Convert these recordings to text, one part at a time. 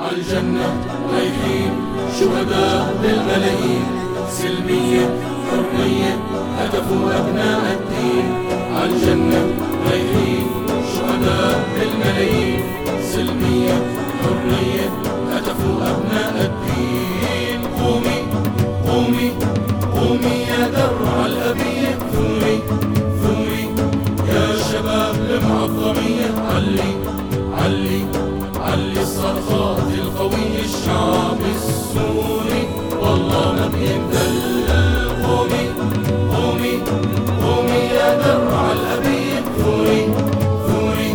عالجنة رايحين شهداء بالملايين سلمية حرية هدفوا أبناء الدين. الوطنية علي علي علي الصرخات القوية الشعب السوري والله ما بيبدل قومي قومي قومي يا درع الأبيض ثوري ثوري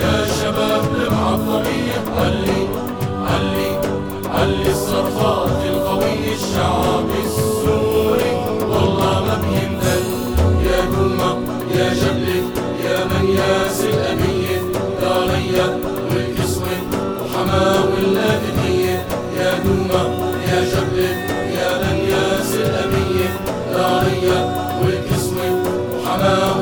يا شباب لمع المعظمية علي علي علي الصرخات القوية الشعب السوري مخدومة يا جبل يا بنياس الأمية داعية والكسوة وحماة